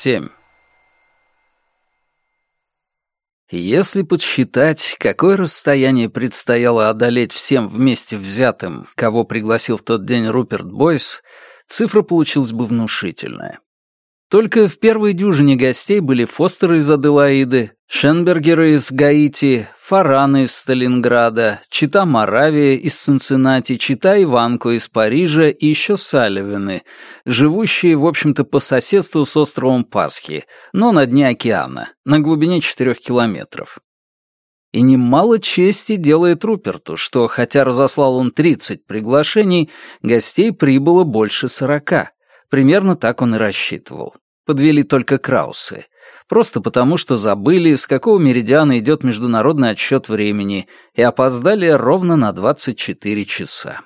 семь. Если подсчитать, какое расстояние предстояло одолеть всем вместе взятым, кого пригласил в тот день Руперт Бойс, цифра получилась бы внушительная. Только в первой дюжине гостей были Фостеры из Аделаиды, Шенбергеры из Гаити, Фараны из Сталинграда, Чита Моравия из Цинциннати, Чита Иванко из Парижа и еще Салливаны, живущие, в общем-то, по соседству с островом Пасхи, но на дне океана, на глубине четырех километров. И немало чести делает Руперту, что, хотя разослал он 30 приглашений, гостей прибыло больше сорока. Примерно так он и рассчитывал. Подвели только Краусы. Просто потому, что забыли, с какого меридиана идет международный отсчет времени, и опоздали ровно на 24 часа.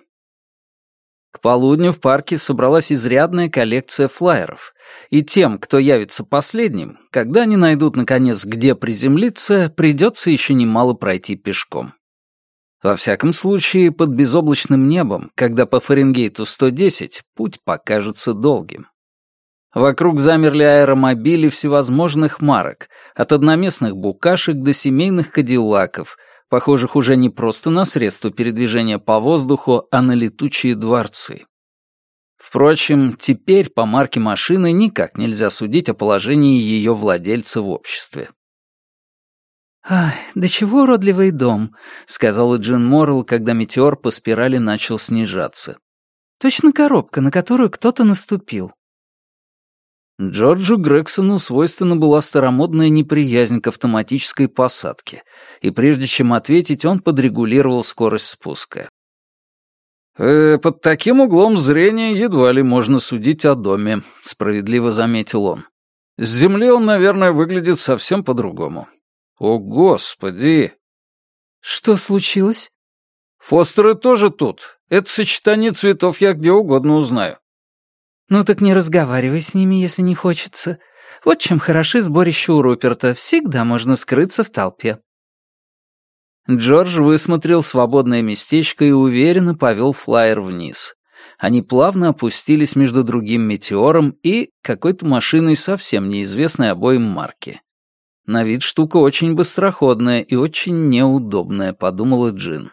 К полудню в парке собралась изрядная коллекция флаеров, и тем, кто явится последним, когда они найдут, наконец, где приземлиться, придется еще немало пройти пешком. Во всяком случае, под безоблачным небом, когда по Фаренгейту 110, путь покажется долгим. Вокруг замерли аэромобили всевозможных марок, от одноместных букашек до семейных кадиллаков, похожих уже не просто на средства передвижения по воздуху, а на летучие дворцы. Впрочем, теперь по марке машины никак нельзя судить о положении ее владельца в обществе. «Ай, да чего уродливый дом», — сказала Джин Моррелл, когда метеор по спирали начал снижаться. «Точно коробка, на которую кто-то наступил». Джорджу Грексону свойственна была старомодная неприязнь к автоматической посадке, и прежде чем ответить, он подрегулировал скорость спуска. «Э, «Под таким углом зрения едва ли можно судить о доме», — справедливо заметил он. «С земли он, наверное, выглядит совсем по-другому. «О, Господи!» «Что случилось?» «Фостеры тоже тут. Это сочетание цветов я где угодно узнаю». «Ну так не разговаривай с ними, если не хочется. Вот чем хороши сборища у Руперта. Всегда можно скрыться в толпе». Джордж высмотрел свободное местечко и уверенно повел флайер вниз. Они плавно опустились между другим метеором и какой-то машиной совсем неизвестной обоим марки. На вид штука очень быстроходная и очень неудобная, подумала Джин.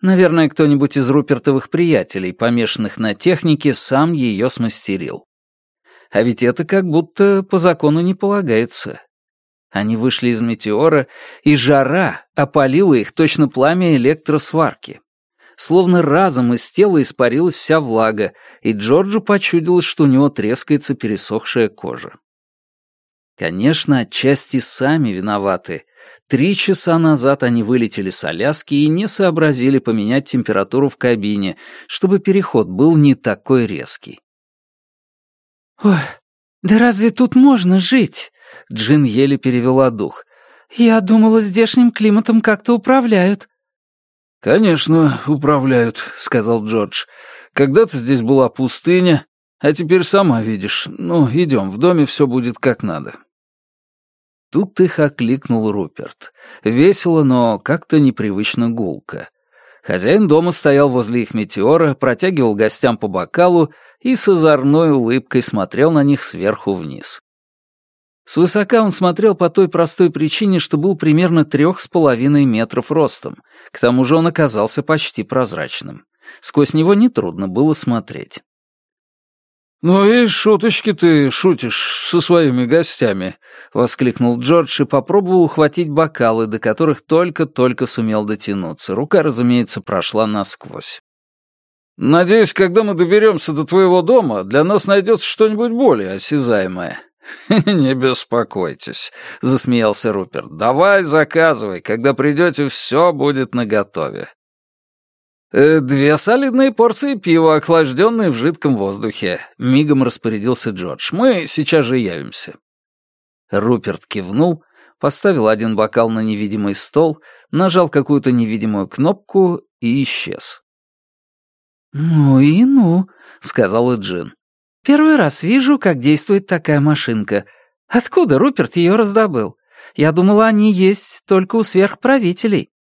Наверное, кто-нибудь из Рупертовых приятелей, помешанных на технике, сам ее смастерил. А ведь это как будто по закону не полагается. Они вышли из метеора, и жара опалила их точно пламя электросварки. Словно разом из тела испарилась вся влага, и Джорджу почудилось, что у него трескается пересохшая кожа. Конечно, отчасти сами виноваты. Три часа назад они вылетели с Аляски и не сообразили поменять температуру в кабине, чтобы переход был не такой резкий. «Ой, да разве тут можно жить?» Джин еле перевела дух. «Я думала, здешним климатом как-то управляют». «Конечно, управляют», — сказал Джордж. «Когда-то здесь была пустыня, а теперь сама видишь. Ну, идем, в доме все будет как надо». Тут их окликнул Руперт. Весело, но как-то непривычно гулко. Хозяин дома стоял возле их метеора, протягивал гостям по бокалу и с озорной улыбкой смотрел на них сверху вниз. Свысока он смотрел по той простой причине, что был примерно трех с половиной метров ростом. К тому же он оказался почти прозрачным. Сквозь него нетрудно было смотреть. «Ну и шуточки ты шутишь со своими гостями», — воскликнул Джордж и попробовал ухватить бокалы, до которых только-только сумел дотянуться. Рука, разумеется, прошла насквозь. «Надеюсь, когда мы доберемся до твоего дома, для нас найдется что-нибудь более осязаемое». «Не беспокойтесь», — засмеялся Руперт. «Давай заказывай, когда придете, все будет наготове. Э, «Две солидные порции пива, охлажденные в жидком воздухе», — мигом распорядился Джордж. «Мы сейчас же явимся». Руперт кивнул, поставил один бокал на невидимый стол, нажал какую-то невидимую кнопку и исчез. «Ну и ну», — сказала Джин. «Первый раз вижу, как действует такая машинка. Откуда Руперт ее раздобыл? Я думала, они есть только у сверхправителей».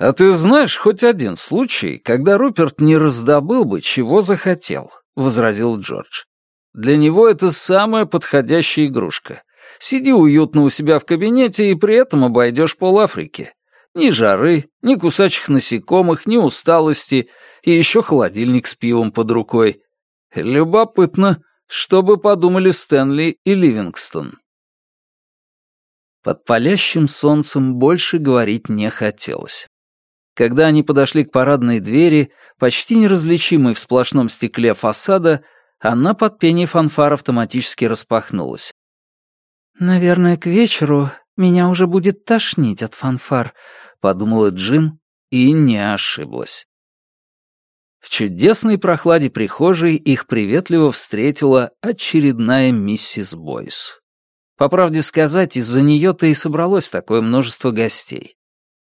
«А ты знаешь хоть один случай, когда Руперт не раздобыл бы, чего захотел?» — возразил Джордж. Для него это самая подходящая игрушка. Сиди уютно у себя в кабинете и при этом обойдешь пол-Африки. Ни жары, ни кусачих насекомых, ни усталости, и еще холодильник с пивом под рукой. Любопытно, что бы подумали Стэнли и Ливингстон. Под палящим солнцем больше говорить не хотелось. Когда они подошли к парадной двери, почти неразличимой в сплошном стекле фасада, она под пение фанфар автоматически распахнулась. «Наверное, к вечеру меня уже будет тошнить от фанфар», — подумала Джин и не ошиблась. В чудесной прохладе прихожей их приветливо встретила очередная миссис Бойс. По правде сказать, из-за нее-то и собралось такое множество гостей.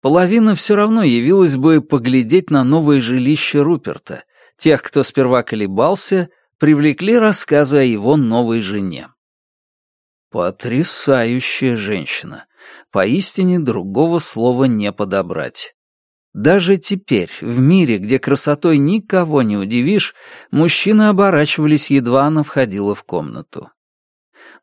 Половина все равно явилась бы поглядеть на новое жилище Руперта. Тех, кто сперва колебался, привлекли рассказы о его новой жене. Потрясающая женщина. Поистине другого слова не подобрать. Даже теперь, в мире, где красотой никого не удивишь, мужчины оборачивались, едва она входила в комнату.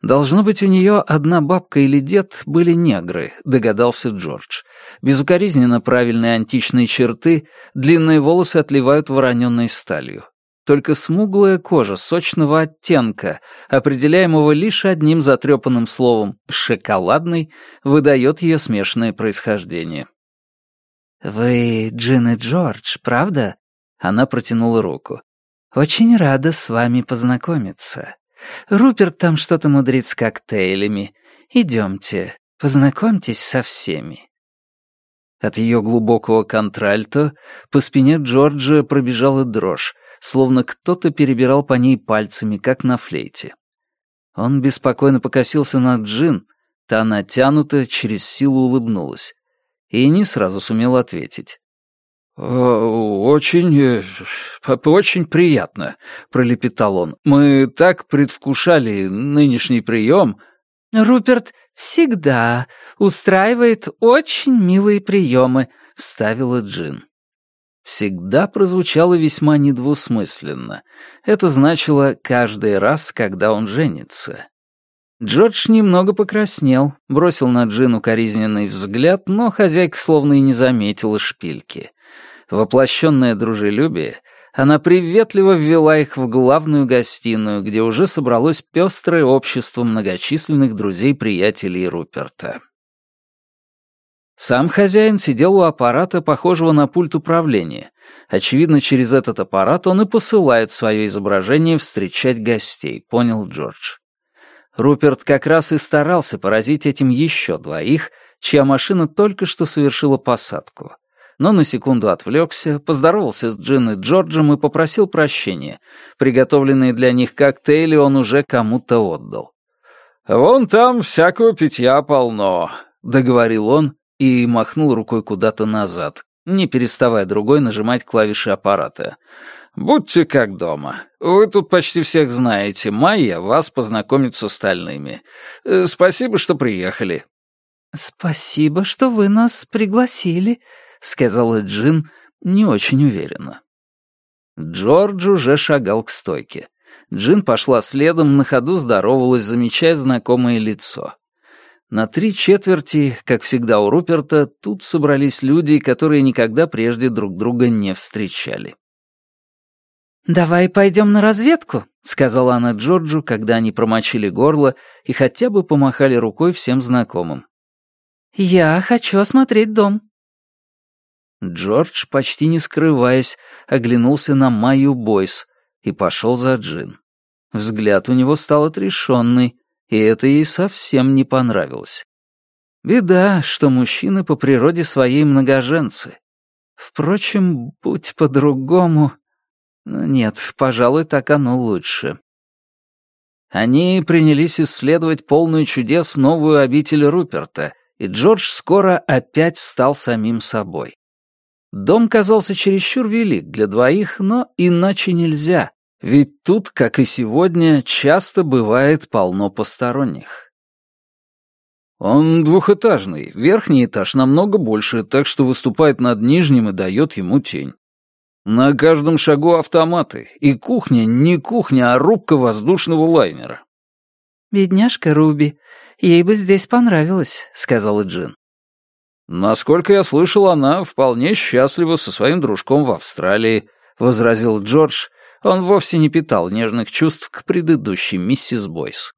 Должно быть, у нее одна бабка или дед были негры, догадался Джордж. Безукоризненно правильные античные черты, длинные волосы отливают вороненной сталью. Только смуглая кожа сочного оттенка, определяемого лишь одним затрепанным словом «шоколадный», выдает ее смешанное происхождение. «Вы Джин и Джордж, правда?» Она протянула руку. «Очень рада с вами познакомиться. Руперт там что-то мудрит с коктейлями. Идемте, познакомьтесь со всеми». От ее глубокого контральто по спине Джорджа пробежала дрожь, словно кто-то перебирал по ней пальцами, как на флейте. Он беспокойно покосился на Джин, та натянута, через силу улыбнулась. И не сразу сумел ответить. «Очень... Э, очень приятно», — пролепетал он. «Мы так предвкушали нынешний прием». «Руперт всегда устраивает очень милые приемы», — вставила Джин всегда прозвучало весьма недвусмысленно. Это значило «каждый раз, когда он женится». Джордж немного покраснел, бросил на Джин укоризненный взгляд, но хозяйка словно и не заметила шпильки. Воплощенное дружелюбие, она приветливо ввела их в главную гостиную, где уже собралось пестрое общество многочисленных друзей-приятелей Руперта. Сам хозяин сидел у аппарата, похожего на пульт управления. Очевидно, через этот аппарат он и посылает свое изображение встречать гостей, понял Джордж. Руперт как раз и старался поразить этим еще двоих, чья машина только что совершила посадку. Но на секунду отвлекся, поздоровался с Джин и Джорджем и попросил прощения. Приготовленные для них коктейли он уже кому-то отдал. «Вон там всякого питья полно», — договорил он и махнул рукой куда-то назад, не переставая другой нажимать клавиши аппарата. «Будьте как дома. Вы тут почти всех знаете. Майя вас познакомит с остальными. Э, спасибо, что приехали». «Спасибо, что вы нас пригласили», — сказала Джин не очень уверенно. Джордж уже шагал к стойке. Джин пошла следом, на ходу здоровалась, замечая знакомое лицо. На три четверти, как всегда у Руперта, тут собрались люди, которые никогда прежде друг друга не встречали. «Давай пойдем на разведку», — сказала она Джорджу, когда они промочили горло и хотя бы помахали рукой всем знакомым. «Я хочу осмотреть дом». Джордж, почти не скрываясь, оглянулся на Майю Бойс и пошел за Джин. Взгляд у него стал отрешенный, и это ей совсем не понравилось. Беда, что мужчины по природе своей многоженцы. Впрочем, будь по-другому... Нет, пожалуй, так оно лучше. Они принялись исследовать полную чудес новую обитель Руперта, и Джордж скоро опять стал самим собой. Дом казался чересчур велик для двоих, но иначе нельзя. Ведь тут, как и сегодня, часто бывает полно посторонних. Он двухэтажный, верхний этаж намного больше, так что выступает над нижним и дает ему тень. На каждом шагу автоматы, и кухня не кухня, а рубка воздушного лайнера. «Бедняжка Руби, ей бы здесь понравилось», — сказала Джин. «Насколько я слышал, она вполне счастлива со своим дружком в Австралии», — возразил Джордж. Он вовсе не питал нежных чувств к предыдущей миссис Бойс.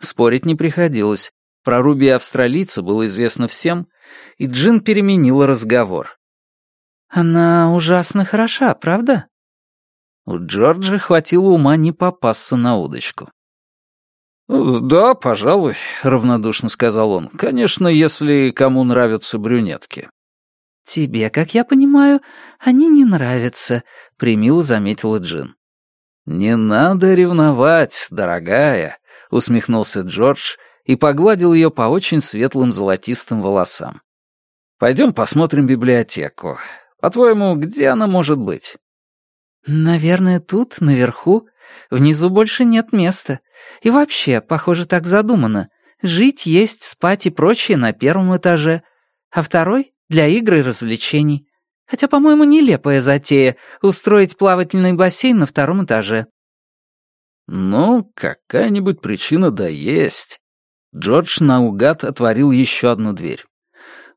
Спорить не приходилось. Про Руби австралийца было известно всем, и Джин переменила разговор. «Она ужасно хороша, правда?» У Джорджа хватило ума не попасться на удочку. «Да, пожалуй», — равнодушно сказал он. «Конечно, если кому нравятся брюнетки». «Тебе, как я понимаю, они не нравятся», — примило заметила Джин. «Не надо ревновать, дорогая», — усмехнулся Джордж и погладил ее по очень светлым золотистым волосам. «Пойдем посмотрим библиотеку. По-твоему, где она может быть?» «Наверное, тут, наверху. Внизу больше нет места. И вообще, похоже, так задумано. Жить, есть, спать и прочее на первом этаже, а второй — для игр и развлечений. Хотя, по-моему, нелепая затея — устроить плавательный бассейн на втором этаже». «Ну, какая-нибудь причина да есть». Джордж наугад отворил еще одну дверь.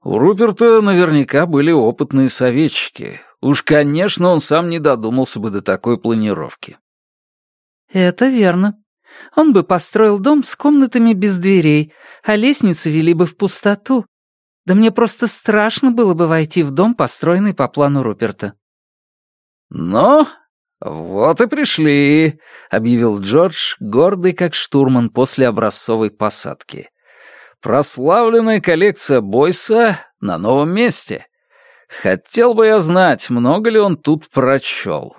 У Руперта наверняка были опытные советчики. Уж, конечно, он сам не додумался бы до такой планировки. «Это верно. Он бы построил дом с комнатами без дверей, а лестницы вели бы в пустоту. Да мне просто страшно было бы войти в дом, построенный по плану Руперта». «Ну, вот и пришли», — объявил Джордж, гордый как штурман после образцовой посадки. Прославленная коллекция Бойса на новом месте. Хотел бы я знать, много ли он тут прочел.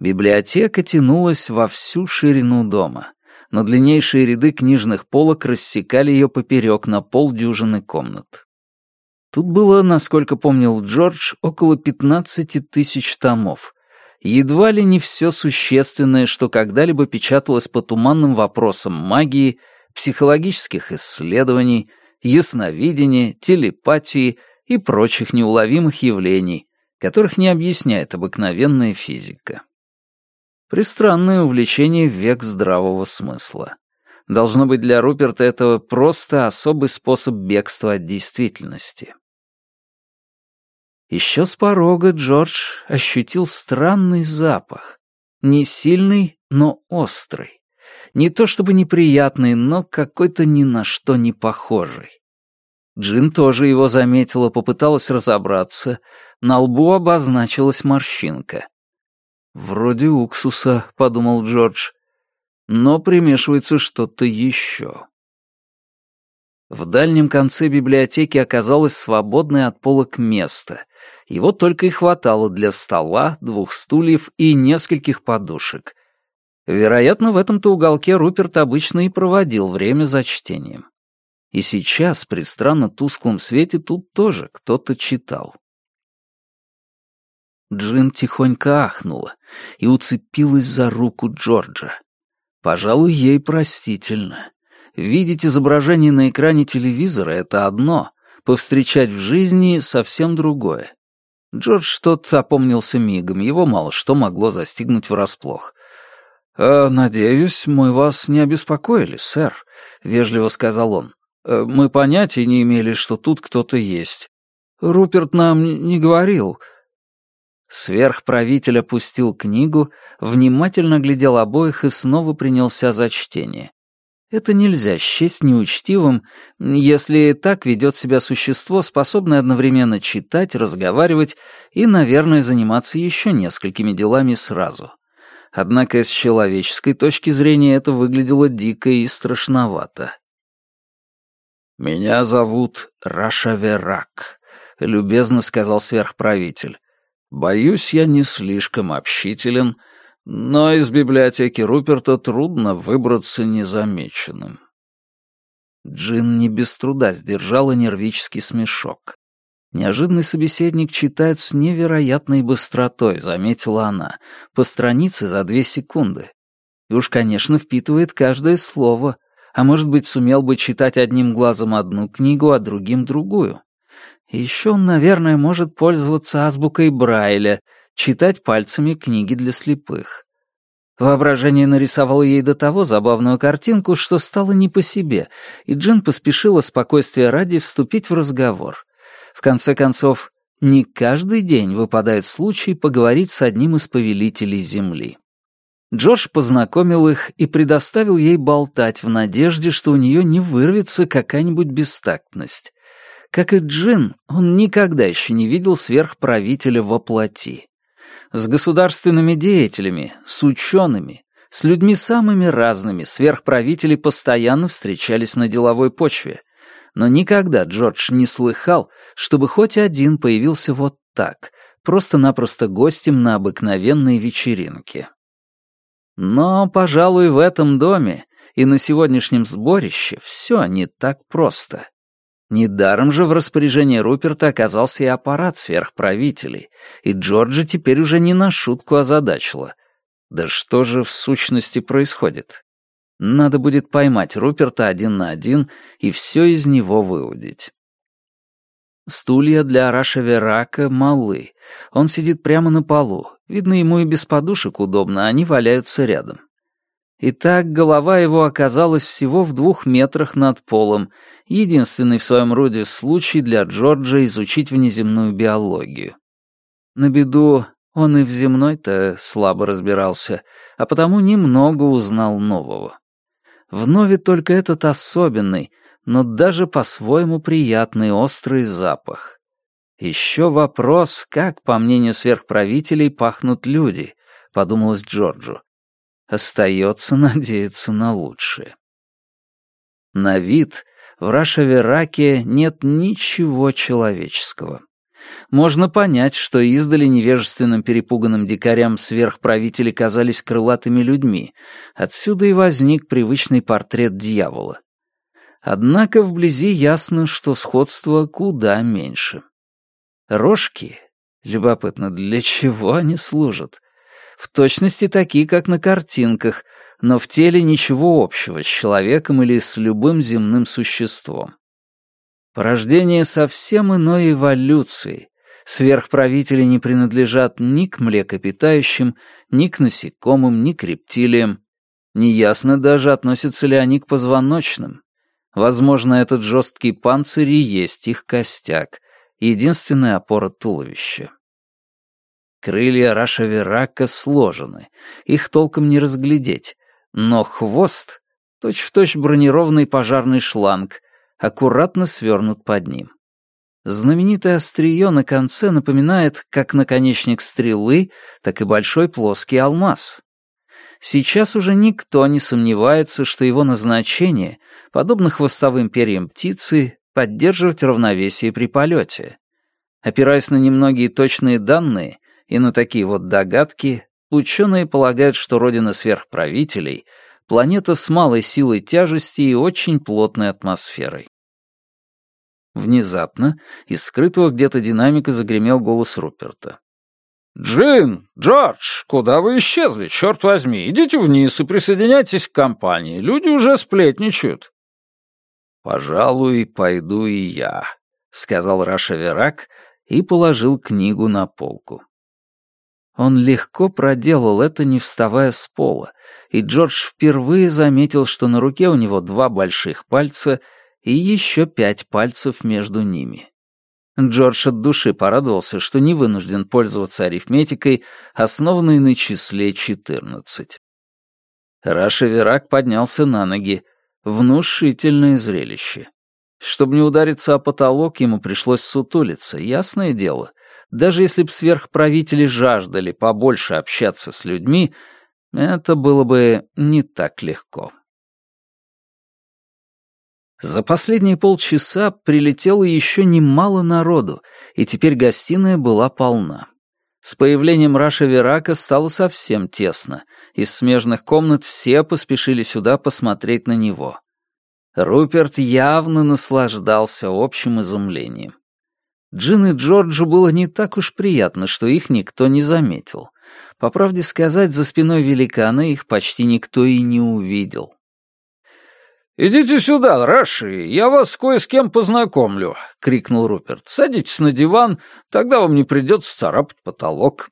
Библиотека тянулась во всю ширину дома, но длиннейшие ряды книжных полок рассекали ее поперек на полдюжины комнат. Тут было, насколько помнил Джордж, около пятнадцати тысяч томов. Едва ли не все существенное, что когда-либо печаталось по туманным вопросам магии психологических исследований, ясновидения, телепатии и прочих неуловимых явлений, которых не объясняет обыкновенная физика. Пристранное увлечение в век здравого смысла. Должно быть, для Руперта это просто особый способ бегства от действительности. Еще с порога Джордж ощутил странный запах. Не сильный, но острый. Не то чтобы неприятный, но какой-то ни на что не похожий. Джин тоже его заметила, попыталась разобраться. На лбу обозначилась морщинка. «Вроде уксуса», — подумал Джордж. «Но примешивается что-то еще». В дальнем конце библиотеки оказалось свободное от полок место. Его только и хватало для стола, двух стульев и нескольких подушек. Вероятно, в этом-то уголке Руперт обычно и проводил время за чтением. И сейчас, при странно тусклом свете, тут тоже кто-то читал. Джин тихонько ахнула и уцепилась за руку Джорджа. Пожалуй, ей простительно. Видеть изображение на экране телевизора — это одно, повстречать в жизни — совсем другое. Джордж что-то опомнился мигом, его мало что могло застигнуть врасплох. «Э, «Надеюсь, мы вас не обеспокоили, сэр», — вежливо сказал он. «Э, «Мы понятия не имели, что тут кто-то есть. Руперт нам не говорил». Сверхправитель опустил книгу, внимательно глядел обоих и снова принялся за чтение. Это нельзя счесть неучтивым, если так ведет себя существо, способное одновременно читать, разговаривать и, наверное, заниматься еще несколькими делами сразу. Однако с человеческой точки зрения это выглядело дико и страшновато. «Меня зовут Рашаверак», — любезно сказал сверхправитель. «Боюсь, я не слишком общителен, но из библиотеки Руперта трудно выбраться незамеченным». Джин не без труда сдержала нервический смешок. Неожиданный собеседник читает с невероятной быстротой, заметила она, по странице за две секунды. И уж, конечно, впитывает каждое слово, а может быть, сумел бы читать одним глазом одну книгу, а другим другую. Еще он, наверное, может пользоваться азбукой Брайля, читать пальцами книги для слепых. Воображение нарисовало ей до того забавную картинку, что стало не по себе, и Джин поспешила спокойствия ради вступить в разговор. В конце концов, не каждый день выпадает случай поговорить с одним из повелителей Земли. Джордж познакомил их и предоставил ей болтать в надежде, что у нее не вырвется какая-нибудь бестактность. Как и Джин, он никогда еще не видел сверхправителя во плоти. С государственными деятелями, с учеными, с людьми самыми разными сверхправители постоянно встречались на деловой почве. Но никогда Джордж не слыхал, чтобы хоть один появился вот так, просто-напросто гостем на обыкновенной вечеринке. Но, пожалуй, в этом доме и на сегодняшнем сборище все не так просто. Недаром же в распоряжении Руперта оказался и аппарат сверхправителей, и Джорджа теперь уже не на шутку озадачила. Да что же в сущности происходит? Надо будет поймать Руперта один на один и все из него выудить. Стулья для Араша Верака малы. Он сидит прямо на полу. Видно, ему и без подушек удобно, они валяются рядом. Итак, голова его оказалась всего в двух метрах над полом, единственный в своем роде случай для Джорджа изучить внеземную биологию. На беду он и в земной-то слабо разбирался, а потому немного узнал нового. Вновь только этот особенный, но даже по-своему приятный острый запах. Еще вопрос, как, по мнению сверхправителей, пахнут люди, подумалось Джорджу. Остается надеяться на лучшее. На вид в Рашавераке нет ничего человеческого. Можно понять, что издали невежественным перепуганным дикарям сверхправители казались крылатыми людьми. Отсюда и возник привычный портрет дьявола. Однако вблизи ясно, что сходство куда меньше. Рожки, любопытно, для чего они служат? В точности такие, как на картинках, но в теле ничего общего с человеком или с любым земным существом. Порождение совсем иной эволюции. Сверхправители не принадлежат ни к млекопитающим, ни к насекомым, ни к рептилиям. Неясно даже, относятся ли они к позвоночным. Возможно, этот жесткий панцирь и есть их костяк, единственная опора туловища. Крылья Рашаверака сложены, их толком не разглядеть, но хвост, точь-в-точь точь бронированный пожарный шланг, аккуратно свернут под ним. Знаменитое острие на конце напоминает как наконечник стрелы, так и большой плоский алмаз. Сейчас уже никто не сомневается, что его назначение, подобно хвостовым перьям птицы, поддерживать равновесие при полете. Опираясь на немногие точные данные, и на такие вот догадки ученые полагают, что родина сверхправителей — планета с малой силой тяжести и очень плотной атмосферой. Внезапно из скрытого где-то динамика загремел голос Руперта. «Джин! Джордж! Куда вы исчезли? Черт возьми! Идите вниз и присоединяйтесь к компании. Люди уже сплетничают». «Пожалуй, пойду и я», — сказал Раша Верак и положил книгу на полку. Он легко проделал это, не вставая с пола, и Джордж впервые заметил, что на руке у него два больших пальца и еще пять пальцев между ними. Джордж от души порадовался, что не вынужден пользоваться арифметикой, основанной на числе 14. Раша Верак поднялся на ноги. Внушительное зрелище. Чтобы не удариться о потолок, ему пришлось сутулиться, ясное дело. Даже если б сверхправители жаждали побольше общаться с людьми, это было бы не так легко. За последние полчаса прилетело еще немало народу, и теперь гостиная была полна. С появлением Раша Верака стало совсем тесно. Из смежных комнат все поспешили сюда посмотреть на него. Руперт явно наслаждался общим изумлением. Джин и Джорджу было не так уж приятно, что их никто не заметил. По правде сказать, за спиной великана их почти никто и не увидел. «Идите сюда, Раши, я вас кое с кем познакомлю», — крикнул Руперт. «Садитесь на диван, тогда вам не придется царапать потолок».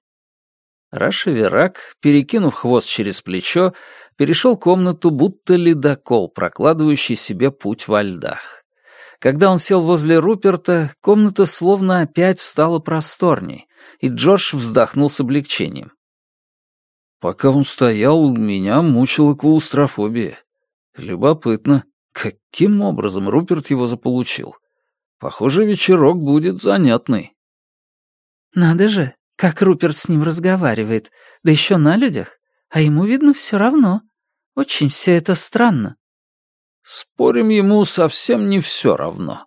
Раша Верак, перекинув хвост через плечо, перешел комнату, будто ледокол, прокладывающий себе путь во льдах. Когда он сел возле Руперта, комната словно опять стала просторней, и Джордж вздохнул с облегчением. Пока он стоял, меня мучила клаустрофобия. Любопытно, каким образом Руперт его заполучил? Похоже, вечерок будет занятный. Надо же, как Руперт с ним разговаривает, да еще на людях, а ему, видно, все равно. Очень все это странно. Спорим, ему совсем не все равно.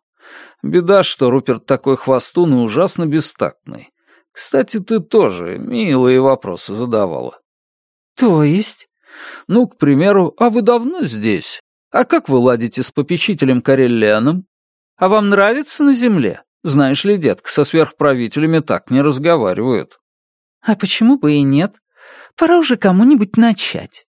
Беда, что Руперт такой хвостун и ужасно бестактный. Кстати, ты тоже милые вопросы задавала. То есть? Ну, к примеру, а вы давно здесь? А как вы ладите с попечителем Карелляном? А вам нравится на земле? Знаешь ли, детка, со сверхправителями так не разговаривают. А почему бы и нет? Пора уже кому-нибудь начать.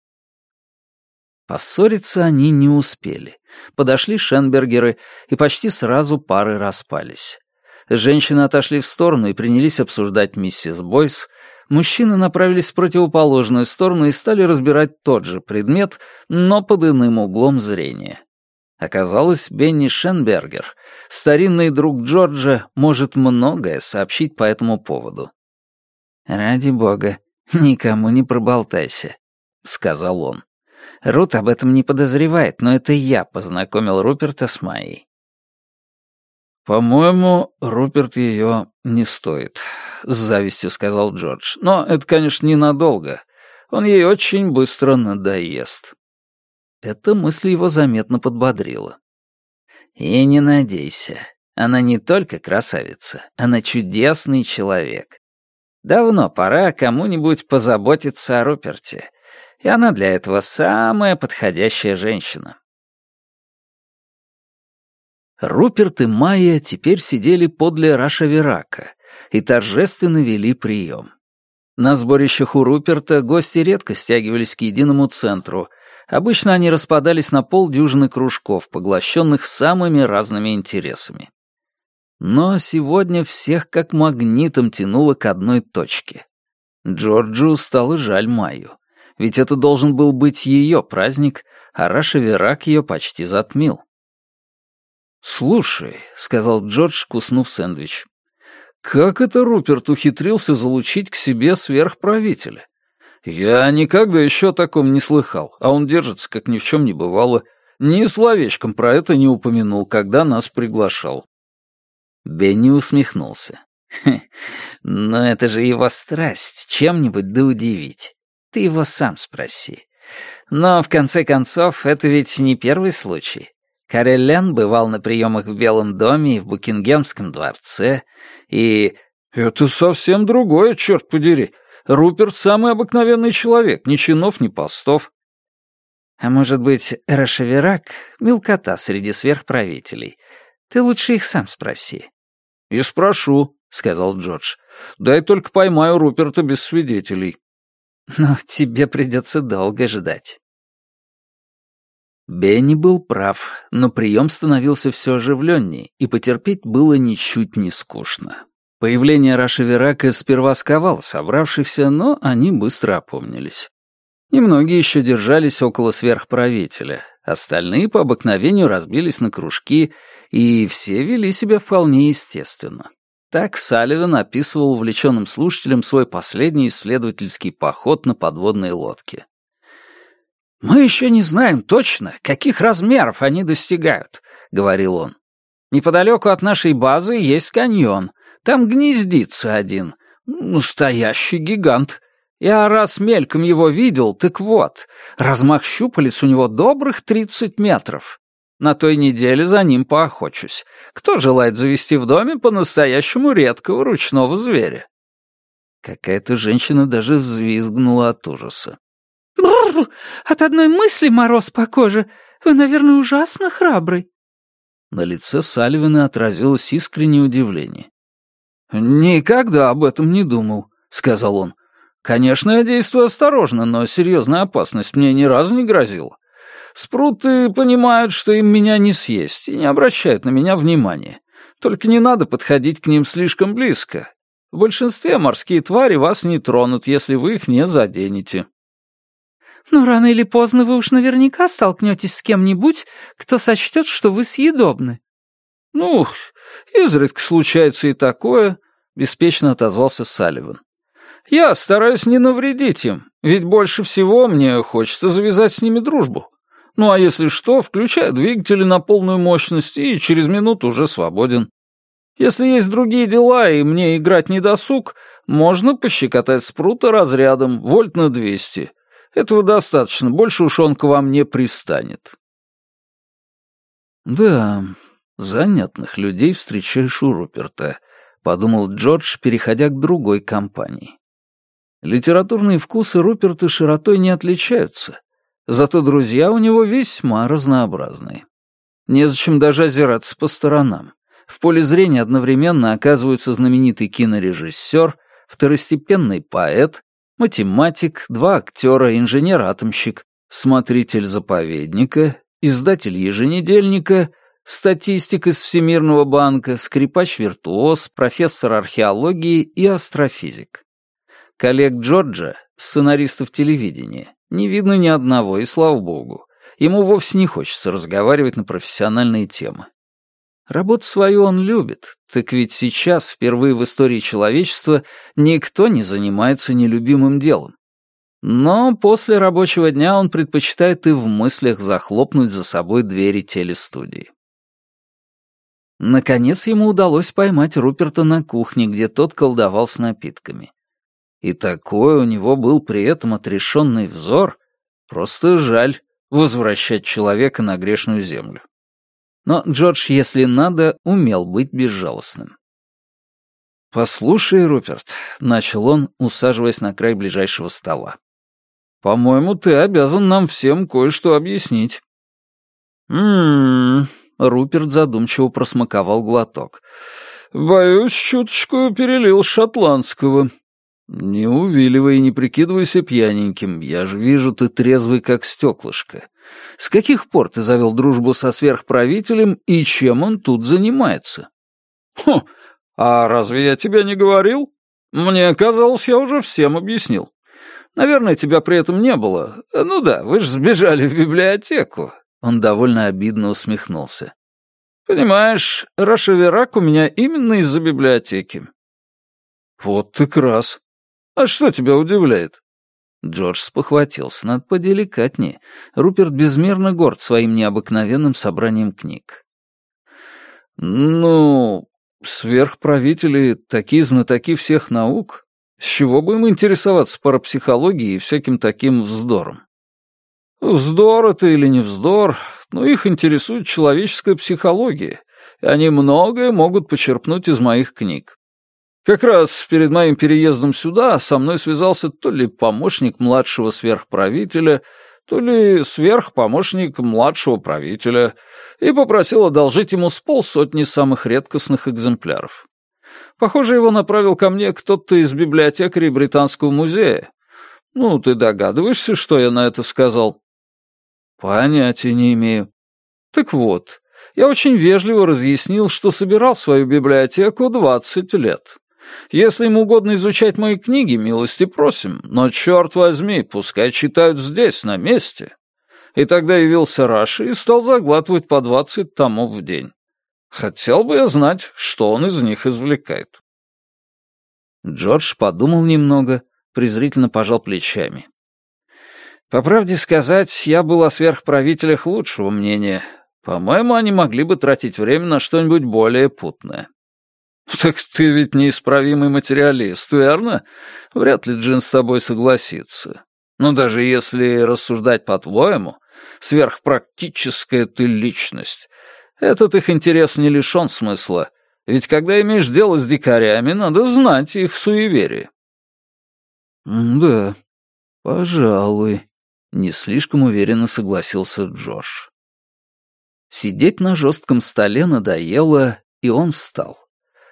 Поссориться они не успели. Подошли Шенбергеры, и почти сразу пары распались. Женщины отошли в сторону и принялись обсуждать миссис Бойс, мужчины направились в противоположную сторону и стали разбирать тот же предмет, но под иным углом зрения. Оказалось, Бенни Шенбергер, старинный друг Джорджа, может многое сообщить по этому поводу. «Ради бога, никому не проболтайся», — сказал он. Рут об этом не подозревает, но это я познакомил Руперта с Майей. «По-моему, Руперт ее не стоит», — с завистью сказал Джордж. «Но это, конечно, ненадолго. Он ей очень быстро надоест». Эта мысль его заметно подбодрила. «И не надейся. Она не только красавица, она чудесный человек. Давно пора кому-нибудь позаботиться о Руперте, и она для этого самая подходящая женщина. Руперт и Майя теперь сидели подле Раша Верака и торжественно вели прием. На сборищах у Руперта гости редко стягивались к единому центру. Обычно они распадались на полдюжины кружков, поглощенных самыми разными интересами. Но сегодня всех как магнитом тянуло к одной точке. Джорджу стало жаль Майю, ведь это должен был быть ее праздник, а Раша Верак ее почти затмил. «Слушай», — сказал Джордж, куснув сэндвич, «как это Руперт ухитрился залучить к себе сверхправителя? Я никогда еще о таком не слыхал, а он держится, как ни в чем не бывало. Ни словечком про это не упомянул, когда нас приглашал». Бенни усмехнулся. «Но это же его страсть, чем-нибудь да удивить. Ты его сам спроси. Но, в конце концов, это ведь не первый случай. Кареллен бывал на приемах в Белом доме и в Букингемском дворце, и... «Это совсем другое, черт подери. Руперт самый обыкновенный человек, ни чинов, ни постов». «А может быть, Рашеверак — мелкота среди сверхправителей? Ты лучше их сам спроси». «И спрошу», — сказал Джордж. «Дай только поймаю Руперта без свидетелей». «Но тебе придется долго ждать». Бенни был прав, но прием становился все оживленнее, и потерпеть было ничуть не скучно. Появление Раши Верака сперва сковало собравшихся, но они быстро опомнились. Немногие еще держались около сверхправителя, остальные по обыкновению разбились на кружки, и все вели себя вполне естественно. Так Салливан описывал увлеченным слушателям свой последний исследовательский поход на подводной лодке. «Мы еще не знаем точно, каких размеров они достигают», — говорил он. «Неподалеку от нашей базы есть каньон. Там гнездится один. Настоящий гигант. Я раз мельком его видел, так вот, размах щупалец у него добрых тридцать метров. На той неделе за ним поохочусь. Кто желает завести в доме по-настоящему редкого ручного зверя?» Какая-то женщина даже взвизгнула от ужаса. Бррр, от одной мысли мороз по коже. Вы, наверное, ужасно храбрый». На лице Салливана отразилось искреннее удивление. «Никогда об этом не думал», — сказал он. «Конечно, я действую осторожно, но серьезная опасность мне ни разу не грозила. Спруты понимают, что им меня не съесть, и не обращают на меня внимания. Только не надо подходить к ним слишком близко. В большинстве морские твари вас не тронут, если вы их не заденете. Но рано или поздно вы уж наверняка столкнетесь с кем-нибудь, кто сочтет, что вы съедобны. Ну, изредка случается и такое, беспечно отозвался Салливан. Я стараюсь не навредить им, ведь больше всего мне хочется завязать с ними дружбу. Ну а если что, включаю двигатели на полную мощность и через минуту уже свободен. Если есть другие дела и мне играть не досуг, можно пощекотать спрута разрядом, вольт на 200. Этого достаточно, больше уж он к вам не пристанет. Да, занятных людей встречаешь у Руперта, подумал Джордж, переходя к другой компании. Литературные вкусы Руперта широтой не отличаются, зато друзья у него весьма разнообразные. Незачем даже озираться по сторонам. В поле зрения одновременно оказываются знаменитый кинорежиссер, второстепенный поэт, математик, два актера, инженер-атомщик, смотритель заповедника, издатель еженедельника, статистик из Всемирного банка, скрипач-виртуоз, профессор археологии и астрофизик. Коллег Джорджа, сценаристов телевидения, не видно ни одного, и слава богу. Ему вовсе не хочется разговаривать на профессиональные темы. Работу свою он любит, так ведь сейчас, впервые в истории человечества, никто не занимается нелюбимым делом. Но после рабочего дня он предпочитает и в мыслях захлопнуть за собой двери телестудии. Наконец ему удалось поймать Руперта на кухне, где тот колдовал с напитками. И такой у него был при этом отрешенный взор. Просто жаль возвращать человека на грешную землю. Но Джордж, если надо, умел быть безжалостным. «Послушай, Руперт», — начал он, усаживаясь на край ближайшего стола. «По-моему, ты обязан нам всем кое-что объяснить». «М-м-м», Руперт задумчиво просмаковал глоток. «Боюсь, чуточку перелил шотландского. «Не увиливай и не прикидывайся пьяненьким, я же вижу, ты трезвый как стеклышко. С каких пор ты завел дружбу со сверхправителем и чем он тут занимается?» «Хм, а разве я тебе не говорил? Мне казалось, я уже всем объяснил. Наверное, тебя при этом не было. Ну да, вы же сбежали в библиотеку». Он довольно обидно усмехнулся. «Понимаешь, Рашеверак у меня именно из-за библиотеки». «Вот ты крас. А что тебя удивляет?» Джордж спохватился, надо поделикатнее. Руперт безмерно горд своим необыкновенным собранием книг. «Ну, сверхправители — такие знатоки всех наук. С чего бы им интересоваться парапсихологией и всяким таким вздором?» «Вздор это или не вздор, но их интересует человеческая психология, и они многое могут почерпнуть из моих книг. Как раз перед моим переездом сюда со мной связался то ли помощник младшего сверхправителя, то ли сверхпомощник младшего правителя и попросил одолжить ему с полсотни самых редкостных экземпляров. Похоже, его направил ко мне кто-то из библиотекарей Британского музея. Ну, ты догадываешься, что я на это сказал? Понятия не имею. Так вот, я очень вежливо разъяснил, что собирал свою библиотеку двадцать лет. Если им угодно изучать мои книги, милости просим, но, черт возьми, пускай читают здесь, на месте. И тогда явился Раши и стал заглатывать по двадцать томов в день. Хотел бы я знать, что он из них извлекает. Джордж подумал немного, презрительно пожал плечами. По правде сказать, я был о сверхправителях лучшего мнения. По-моему, они могли бы тратить время на что-нибудь более путное. «Так ты ведь неисправимый материалист, верно? Вряд ли Джин с тобой согласится. Но даже если рассуждать по-твоему, сверхпрактическая ты личность, этот их интерес не лишен смысла, ведь когда имеешь дело с дикарями, надо знать их суеверие». «Да, пожалуй», — не слишком уверенно согласился Джордж. Сидеть на жестком столе надоело, и он встал.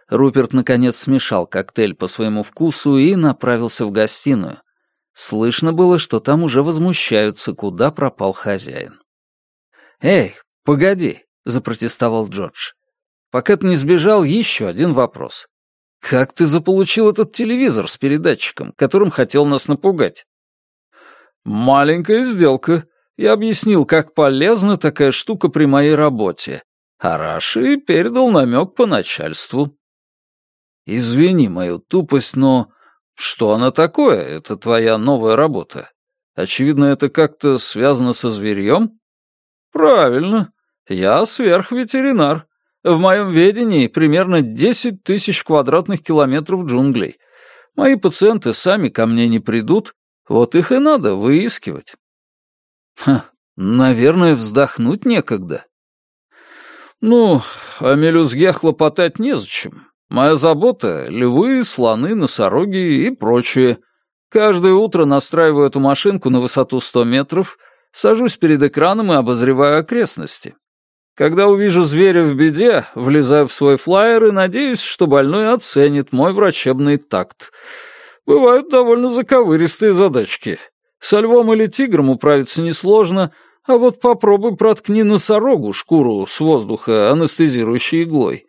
Руперт, наконец, смешал коктейль по своему вкусу и направился в гостиную. Слышно было, что там уже возмущаются, куда пропал хозяин. «Эй, погоди», — запротестовал Джордж. «Пока ты не сбежал, еще один вопрос. Как ты заполучил этот телевизор с передатчиком, которым хотел нас напугать?» «Маленькая сделка. Я объяснил, как полезна такая штука при моей работе. А Раши передал намек по начальству». «Извини мою тупость, но что она такое? Это твоя новая работа. Очевидно, это как-то связано со зверьем?» «Правильно. Я сверхветеринар. В моем ведении примерно 10 тысяч квадратных километров джунглей. Мои пациенты сами ко мне не придут, вот их и надо выискивать». «Ха, наверное, вздохнуть некогда». «Ну, о мелюзге хлопотать незачем. Моя забота — львы, слоны, носороги и прочее. Каждое утро настраиваю эту машинку на высоту 100 метров — Сажусь перед экраном и обозреваю окрестности. Когда увижу зверя в беде, влезаю в свой флайер и надеюсь, что больной оценит мой врачебный такт. Бывают довольно заковыристые задачки. Со львом или тигром управиться несложно, а вот попробуй проткни носорогу шкуру с воздуха анестезирующей иглой.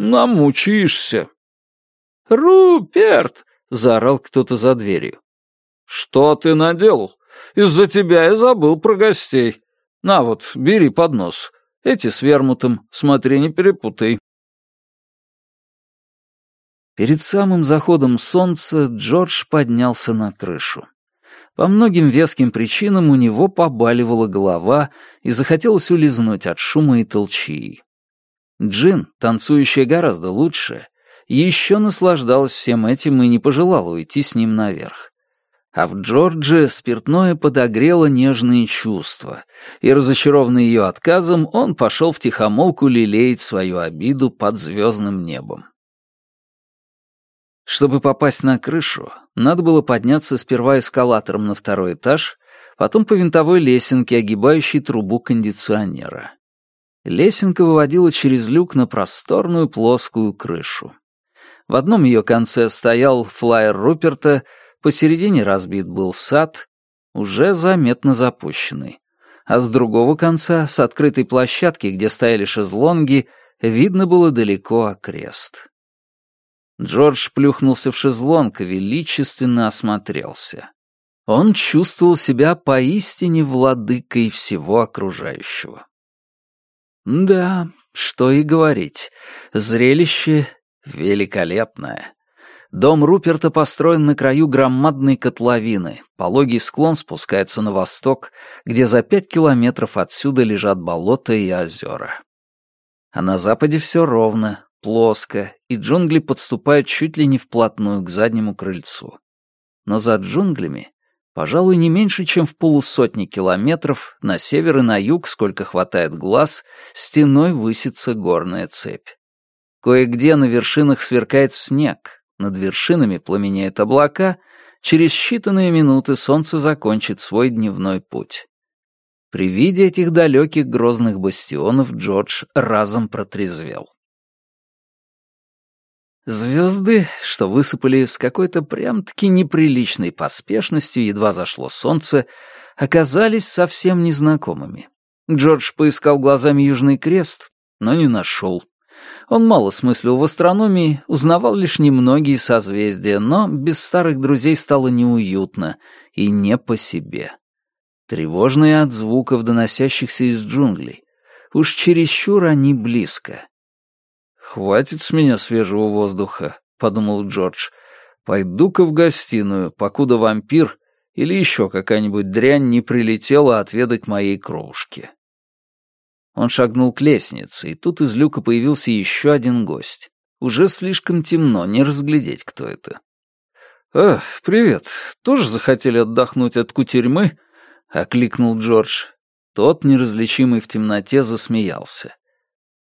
Намучишься. «Руперт!» — заорал кто-то за дверью. «Что ты наделал?» Из-за тебя я забыл про гостей. На вот, бери поднос. Эти с вермутом. Смотри, не перепутай». Перед самым заходом солнца Джордж поднялся на крышу. По многим веским причинам у него побаливала голова и захотелось улизнуть от шума и толчии. Джин, танцующая гораздо лучше, еще наслаждалась всем этим и не пожелала уйти с ним наверх. А в Джордже спиртное подогрело нежные чувства, и, разочарованный ее отказом, он пошел в тихомолку лелеять свою обиду под звездным небом. Чтобы попасть на крышу, надо было подняться сперва эскалатором на второй этаж, потом по винтовой лесенке, огибающей трубу кондиционера. Лесенка выводила через люк на просторную плоскую крышу. В одном ее конце стоял флайер Руперта — посередине разбит был сад, уже заметно запущенный. А с другого конца, с открытой площадки, где стояли шезлонги, видно было далеко окрест. Джордж плюхнулся в шезлонг и величественно осмотрелся. Он чувствовал себя поистине владыкой всего окружающего. Да, что и говорить, зрелище великолепное. Дом Руперта построен на краю громадной котловины. Пологий склон спускается на восток, где за пять километров отсюда лежат болота и озера. А на западе все ровно, плоско, и джунгли подступают чуть ли не вплотную к заднему крыльцу. Но за джунглями, пожалуй, не меньше, чем в полусотни километров, на север и на юг, сколько хватает глаз, стеной высится горная цепь. Кое-где на вершинах сверкает снег, над вершинами пламенеют облака, через считанные минуты солнце закончит свой дневной путь. При виде этих далеких грозных бастионов Джордж разом протрезвел. Звезды, что высыпали с какой-то прям-таки неприличной поспешностью, едва зашло солнце, оказались совсем незнакомыми. Джордж поискал глазами Южный Крест, но не нашел. Он мало смыслил в астрономии, узнавал лишь немногие созвездия, но без старых друзей стало неуютно и не по себе. Тревожные от звуков, доносящихся из джунглей. Уж чересчур они близко. «Хватит с меня свежего воздуха», — подумал Джордж. «Пойду-ка в гостиную, покуда вампир или еще какая-нибудь дрянь не прилетела отведать моей кровушки». Он шагнул к лестнице, и тут из люка появился еще один гость. Уже слишком темно, не разглядеть, кто это. «А, привет. Тоже захотели отдохнуть от кутерьмы?» — окликнул Джордж. Тот, неразличимый в темноте, засмеялся.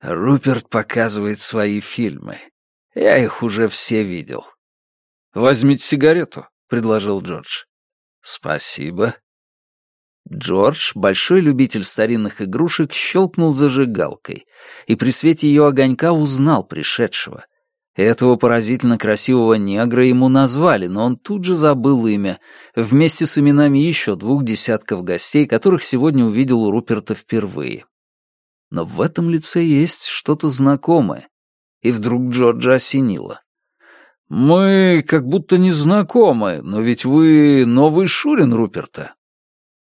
«Руперт показывает свои фильмы. Я их уже все видел». «Возьмите сигарету», — предложил Джордж. «Спасибо», Джордж, большой любитель старинных игрушек, щелкнул зажигалкой и при свете ее огонька узнал пришедшего. Этого поразительно красивого негра ему назвали, но он тут же забыл имя, вместе с именами еще двух десятков гостей, которых сегодня увидел у Руперта впервые. Но в этом лице есть что-то знакомое. И вдруг Джорджа осенило. «Мы как будто не знакомы, но ведь вы новый Шурин Руперта».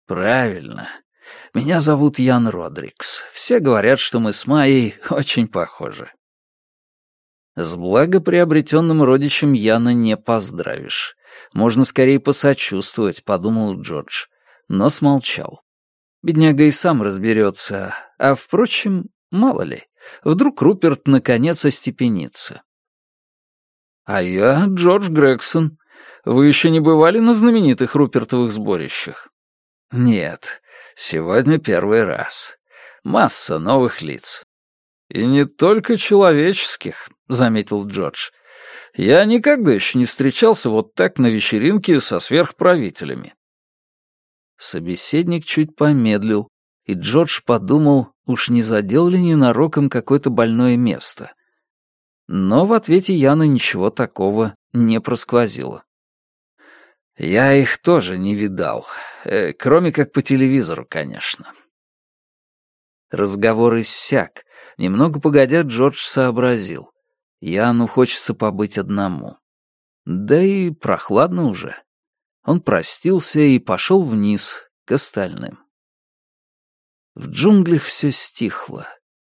«Правильно. Меня зовут Ян Родрикс. Все говорят, что мы с Майей очень похожи». С благоприобретенным родичем Яна не поздравишь. Можно скорее посочувствовать, подумал Джордж, но смолчал. Бедняга и сам разберется, а, впрочем, мало ли, вдруг Руперт наконец остепенится. «А я Джордж Грегсон. Вы еще не бывали на знаменитых Рупертовых сборищах?» «Нет, сегодня первый раз. Масса новых лиц». «И не только человеческих», — заметил Джордж. «Я никогда еще не встречался вот так на вечеринке со сверхправителями». Собеседник чуть помедлил, и Джордж подумал, уж не задел ли ненароком какое-то больное место — но в ответе Яна ничего такого не просквозило. Я их тоже не видал, э, кроме как по телевизору, конечно. Разговор иссяк. Немного погодя, Джордж сообразил. Яну хочется побыть одному. Да и прохладно уже. Он простился и пошел вниз, к остальным. В джунглях все стихло.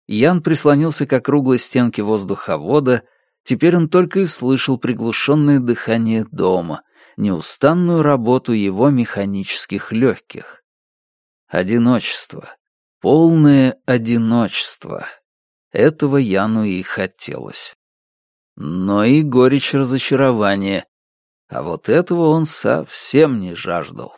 Ян прислонился к округлой стенке воздуховода, теперь он только и слышал приглушенное дыхание дома, неустанную работу его механических легких. Одиночество. Полное одиночество. Этого Яну и хотелось. Но и горечь разочарования. А вот этого он совсем не жаждал.